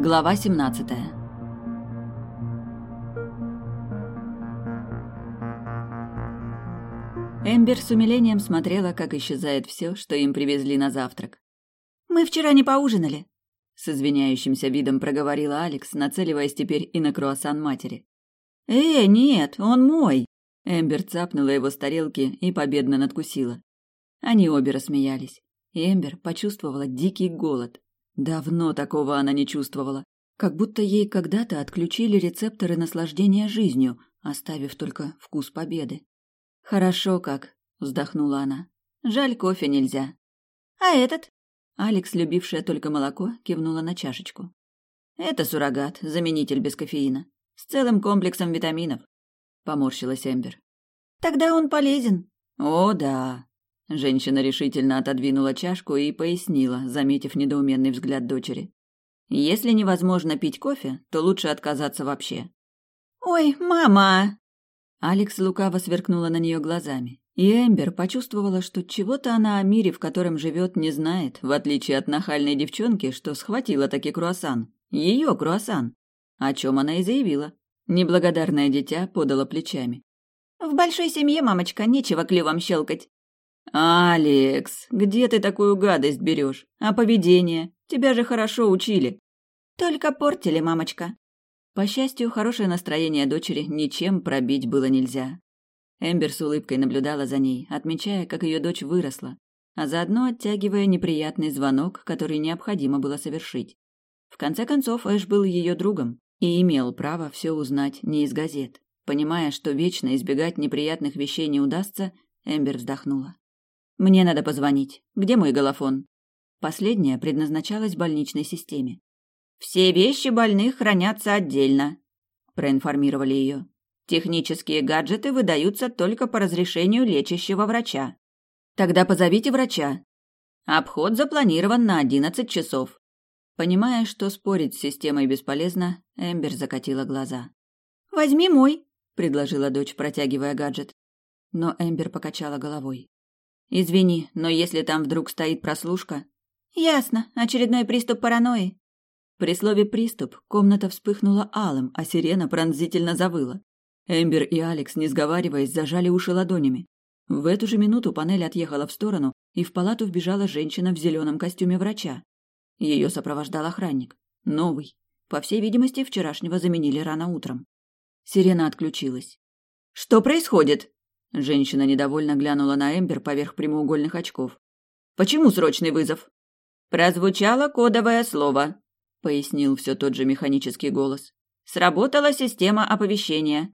Глава 17 Эмбер с умилением смотрела, как исчезает все, что им привезли на завтрак. «Мы вчера не поужинали», — с извиняющимся видом проговорила Алекс, нацеливаясь теперь и на круассан матери. «Э, нет, он мой!» Эмбер цапнула его с тарелки и победно надкусила. Они обе рассмеялись. Эмбер почувствовала дикий голод. Давно такого она не чувствовала. Как будто ей когда-то отключили рецепторы наслаждения жизнью, оставив только вкус победы. «Хорошо как», — вздохнула она. «Жаль, кофе нельзя». «А этот?» Алекс, любившая только молоко, кивнула на чашечку. «Это суррогат, заменитель без кофеина, с целым комплексом витаминов», — поморщилась Эмбер. «Тогда он полезен». «О, да», Женщина решительно отодвинула чашку и пояснила, заметив недоуменный взгляд дочери. Если невозможно пить кофе, то лучше отказаться вообще. Ой, мама. Алекс лукаво сверкнула на нее глазами, и Эмбер почувствовала, что чего-то она о мире, в котором живет, не знает, в отличие от нахальной девчонки, что схватила таки круассан. Ее круассан. О чем она и заявила. Неблагодарное дитя подало плечами. В большой семье, мамочка, нечего клювом щелкать. «Алекс, где ты такую гадость берешь? А поведение? Тебя же хорошо учили». «Только портили, мамочка». По счастью, хорошее настроение дочери ничем пробить было нельзя. Эмбер с улыбкой наблюдала за ней, отмечая, как ее дочь выросла, а заодно оттягивая неприятный звонок, который необходимо было совершить. В конце концов, Эш был ее другом и имел право все узнать не из газет. Понимая, что вечно избегать неприятных вещей не удастся, Эмбер вздохнула. Мне надо позвонить. Где мой голофон? Последняя предназначалась больничной системе. Все вещи больных хранятся отдельно, проинформировали ее. Технические гаджеты выдаются только по разрешению лечащего врача. Тогда позовите врача. Обход запланирован на одиннадцать часов. Понимая, что спорить с системой бесполезно, Эмбер закатила глаза. Возьми мой, предложила дочь, протягивая гаджет. Но Эмбер покачала головой. Извини, но если там вдруг стоит прослушка... Ясно, очередной приступ паранойи. При слове «приступ» комната вспыхнула алым, а сирена пронзительно завыла. Эмбер и Алекс, не сговариваясь, зажали уши ладонями. В эту же минуту панель отъехала в сторону, и в палату вбежала женщина в зеленом костюме врача. Ее сопровождал охранник. Новый. По всей видимости, вчерашнего заменили рано утром. Сирена отключилась. «Что происходит?» Женщина недовольно глянула на Эмбер поверх прямоугольных очков. «Почему срочный вызов?» «Прозвучало кодовое слово», — пояснил все тот же механический голос. «Сработала система оповещения».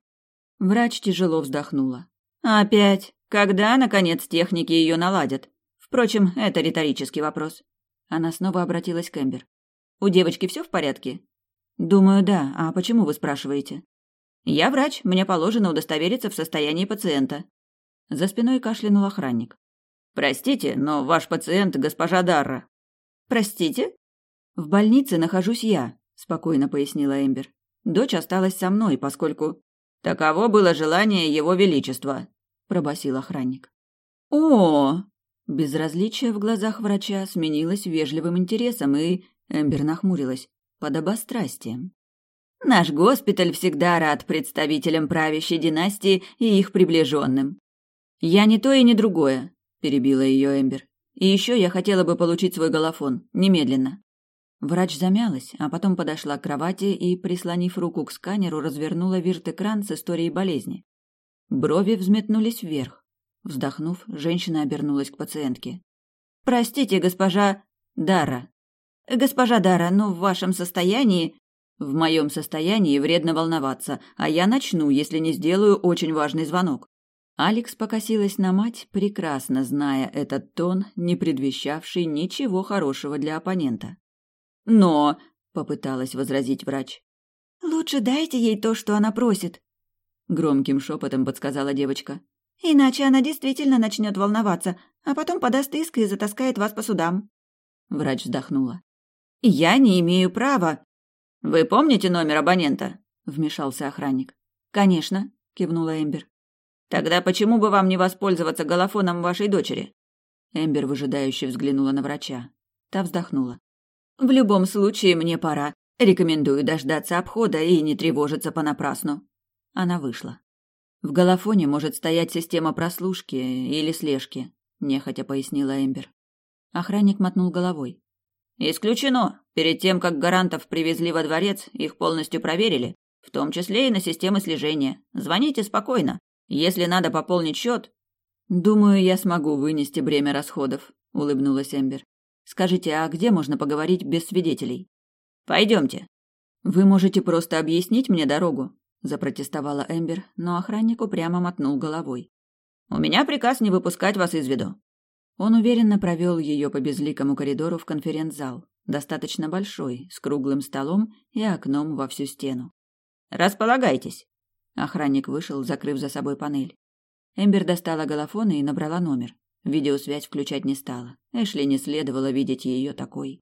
Врач тяжело вздохнула. «Опять? Когда, наконец, техники ее наладят? Впрочем, это риторический вопрос». Она снова обратилась к Эмбер. «У девочки все в порядке?» «Думаю, да. А почему вы спрашиваете?» «Я врач, мне положено удостовериться в состоянии пациента». За спиной кашлянул охранник. «Простите, но ваш пациент госпожа Дарра». «Простите?» «В больнице нахожусь я», — спокойно пояснила Эмбер. «Дочь осталась со мной, поскольку...» «Таково было желание его величества», — пробасил охранник. «О!» Безразличие в глазах врача сменилось вежливым интересом, и Эмбер нахмурилась под обострастием. Наш госпиталь всегда рад представителям правящей династии и их приближенным. Я не то и не другое, перебила ее Эмбер. И еще я хотела бы получить свой голофон немедленно. Врач замялась, а потом подошла к кровати и, прислонив руку к сканеру, развернула вирт-экран с историей болезни. Брови взметнулись вверх. Вздохнув, женщина обернулась к пациентке. «Простите, госпожа Дара. Госпожа Дара, но в вашем состоянии в моем состоянии вредно волноваться, а я начну, если не сделаю очень важный звонок. Алекс покосилась на мать, прекрасно зная этот тон, не предвещавший ничего хорошего для оппонента. «Но...» — попыталась возразить врач. «Лучше дайте ей то, что она просит», — громким шепотом подсказала девочка. «Иначе она действительно начнет волноваться, а потом подаст иск и затаскает вас по судам». Врач вздохнула. «Я не имею права», «Вы помните номер абонента?» — вмешался охранник. «Конечно», — кивнула Эмбер. «Тогда почему бы вам не воспользоваться голофоном вашей дочери?» Эмбер выжидающе взглянула на врача. Та вздохнула. «В любом случае мне пора. Рекомендую дождаться обхода и не тревожиться понапрасну. Она вышла. В голофоне может стоять система прослушки или слежки, нехотя пояснила Эмбер. Охранник мотнул головой. Исключено. Перед тем, как гарантов привезли во дворец, их полностью проверили, в том числе и на системы слежения. Звоните спокойно. Если надо пополнить счет... Думаю, я смогу вынести бремя расходов, улыбнулась Эмбер. Скажите, а где можно поговорить без свидетелей? Пойдемте. Вы можете просто объяснить мне дорогу, запротестовала Эмбер, но охранник упрямо мотнул головой. У меня приказ не выпускать вас из виду. Он уверенно провел ее по безликому коридору в конференц-зал, достаточно большой, с круглым столом и окном во всю стену. Располагайтесь. Охранник вышел, закрыв за собой панель. Эмбер достала голофон и набрала номер. Видеосвязь включать не стала. Эшли не следовало видеть ее такой.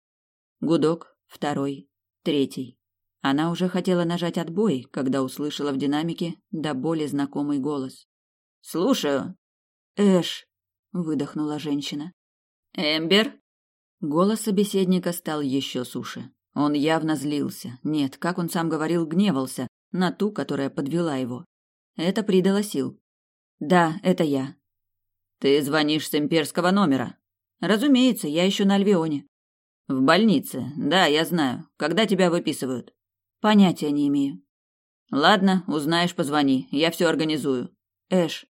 Гудок, второй, третий. Она уже хотела нажать отбой, когда услышала в динамике до боли знакомый голос. «Слушаю». «Эш», — выдохнула женщина. «Эмбер?» Голос собеседника стал еще суше. Он явно злился. Нет, как он сам говорил, гневался на ту, которая подвела его. Это придало сил. «Да, это я». «Ты звонишь с имперского номера?» «Разумеется, я еще на Альвионе». «В больнице. Да, я знаю. Когда тебя выписывают?» «Понятия не имею». «Ладно, узнаешь, позвони. Я все организую». «Эш».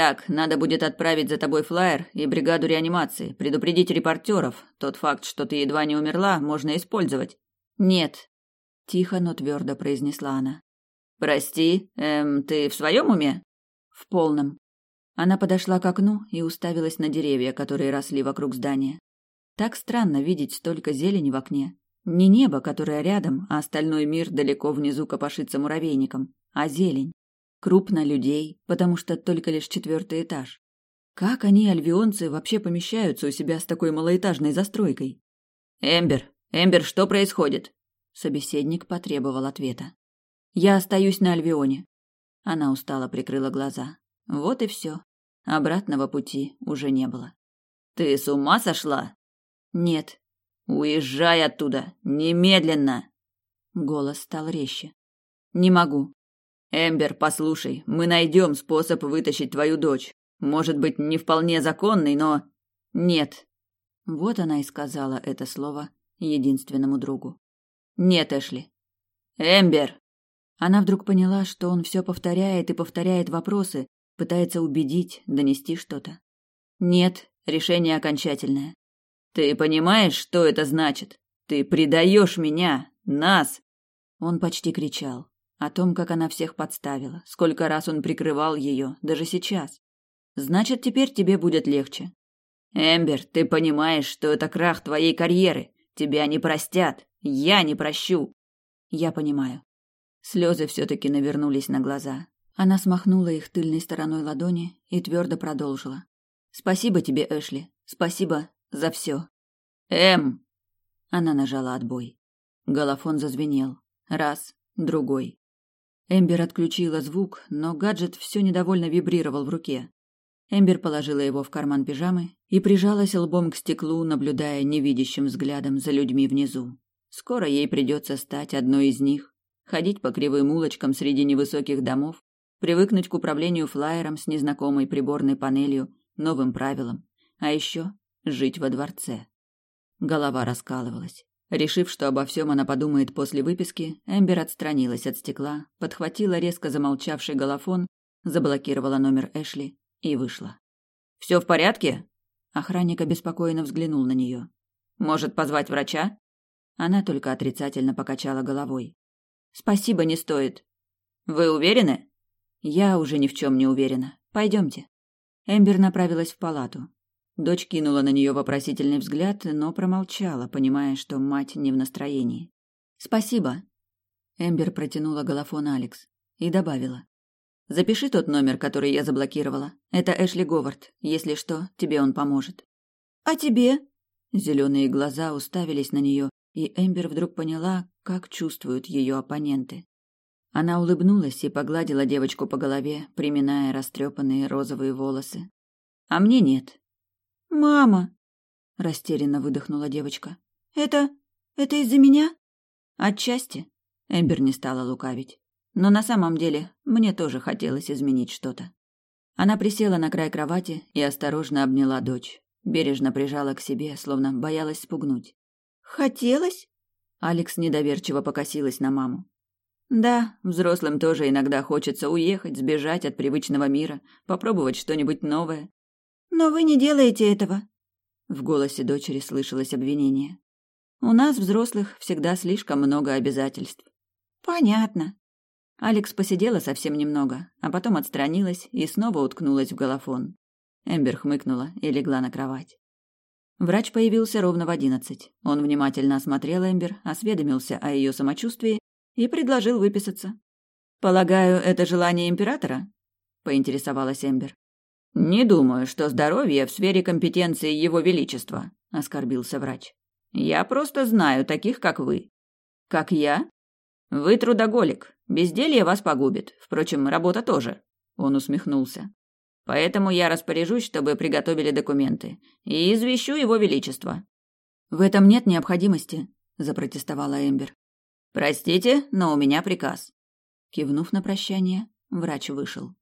«Так, надо будет отправить за тобой флаер и бригаду реанимации, предупредить репортеров. Тот факт, что ты едва не умерла, можно использовать». «Нет», — тихо, но твердо произнесла она. «Прости, эм, ты в своем уме?» «В полном». Она подошла к окну и уставилась на деревья, которые росли вокруг здания. Так странно видеть столько зелени в окне. Не небо, которое рядом, а остальной мир далеко внизу копошится муравейником, а зелень. Крупно людей, потому что только лишь четвертый этаж. Как они, альвионцы, вообще помещаются у себя с такой малоэтажной застройкой? «Эмбер! Эмбер, что происходит?» Собеседник потребовал ответа. «Я остаюсь на Альвионе». Она устало прикрыла глаза. Вот и все. Обратного пути уже не было. «Ты с ума сошла?» «Нет». «Уезжай оттуда! Немедленно!» Голос стал резче. «Не могу. Эмбер, послушай, мы найдем способ вытащить твою дочь. Может быть, не вполне законный, но... Нет. Вот она и сказала это слово единственному другу. Нет, Эшли. Эмбер. Она вдруг поняла, что он все повторяет и повторяет вопросы, пытается убедить, донести что-то. Нет, решение окончательное. Ты понимаешь, что это значит? Ты предаешь меня, нас. Он почти кричал. О том, как она всех подставила, сколько раз он прикрывал ее, даже сейчас. Значит, теперь тебе будет легче. Эмбер, ты понимаешь, что это крах твоей карьеры. Тебя не простят. Я не прощу. Я понимаю. Слезы все-таки навернулись на глаза. Она смахнула их тыльной стороной ладони и твердо продолжила. Спасибо тебе, Эшли. Спасибо за все. Эм. Она нажала отбой. Голофон зазвенел. Раз, другой. Эмбер отключила звук, но гаджет все недовольно вибрировал в руке. Эмбер положила его в карман пижамы и прижалась лбом к стеклу, наблюдая невидящим взглядом за людьми внизу. Скоро ей придется стать одной из них, ходить по кривым улочкам среди невысоких домов, привыкнуть к управлению флайером с незнакомой приборной панелью, новым правилам, а еще жить во дворце. Голова раскалывалась. Решив, что обо всем она подумает после выписки, Эмбер отстранилась от стекла, подхватила резко замолчавший голофон, заблокировала номер Эшли и вышла. «Все в порядке?» Охранник обеспокоенно взглянул на нее. «Может, позвать врача?» Она только отрицательно покачала головой. «Спасибо, не стоит». «Вы уверены?» «Я уже ни в чем не уверена. Пойдемте». Эмбер направилась в палату. Дочь кинула на нее вопросительный взгляд, но промолчала, понимая, что мать не в настроении. «Спасибо». Эмбер протянула голофон Алекс и добавила. «Запиши тот номер, который я заблокировала. Это Эшли Говард. Если что, тебе он поможет». «А тебе?» Зеленые глаза уставились на нее, и Эмбер вдруг поняла, как чувствуют ее оппоненты. Она улыбнулась и погладила девочку по голове, приминая растрепанные розовые волосы. «А мне нет. «Мама!» – растерянно выдохнула девочка. «Это... это из-за меня?» Отчасти. Эмбер не стала лукавить. Но на самом деле мне тоже хотелось изменить что-то. Она присела на край кровати и осторожно обняла дочь. Бережно прижала к себе, словно боялась спугнуть. «Хотелось?» Алекс недоверчиво покосилась на маму. Да, взрослым тоже иногда хочется уехать, сбежать от привычного мира, попробовать что-нибудь новое. Но вы не делаете этого. В голосе дочери слышалось обвинение. У нас, взрослых, всегда слишком много обязательств. Понятно. Алекс посидела совсем немного, а потом отстранилась и снова уткнулась в голофон. Эмбер хмыкнула и легла на кровать. Врач появился ровно в одиннадцать. Он внимательно осмотрел Эмбер, осведомился о ее самочувствии и предложил выписаться. «Полагаю, это желание императора?» – поинтересовалась Эмбер. «Не думаю, что здоровье в сфере компетенции Его Величества», – оскорбился врач. «Я просто знаю таких, как вы». «Как я?» «Вы трудоголик. Безделье вас погубит. Впрочем, работа тоже». Он усмехнулся. «Поэтому я распоряжусь, чтобы приготовили документы. И извещу Его Величество». «В этом нет необходимости», – запротестовала Эмбер. «Простите, но у меня приказ». Кивнув на прощание, врач вышел.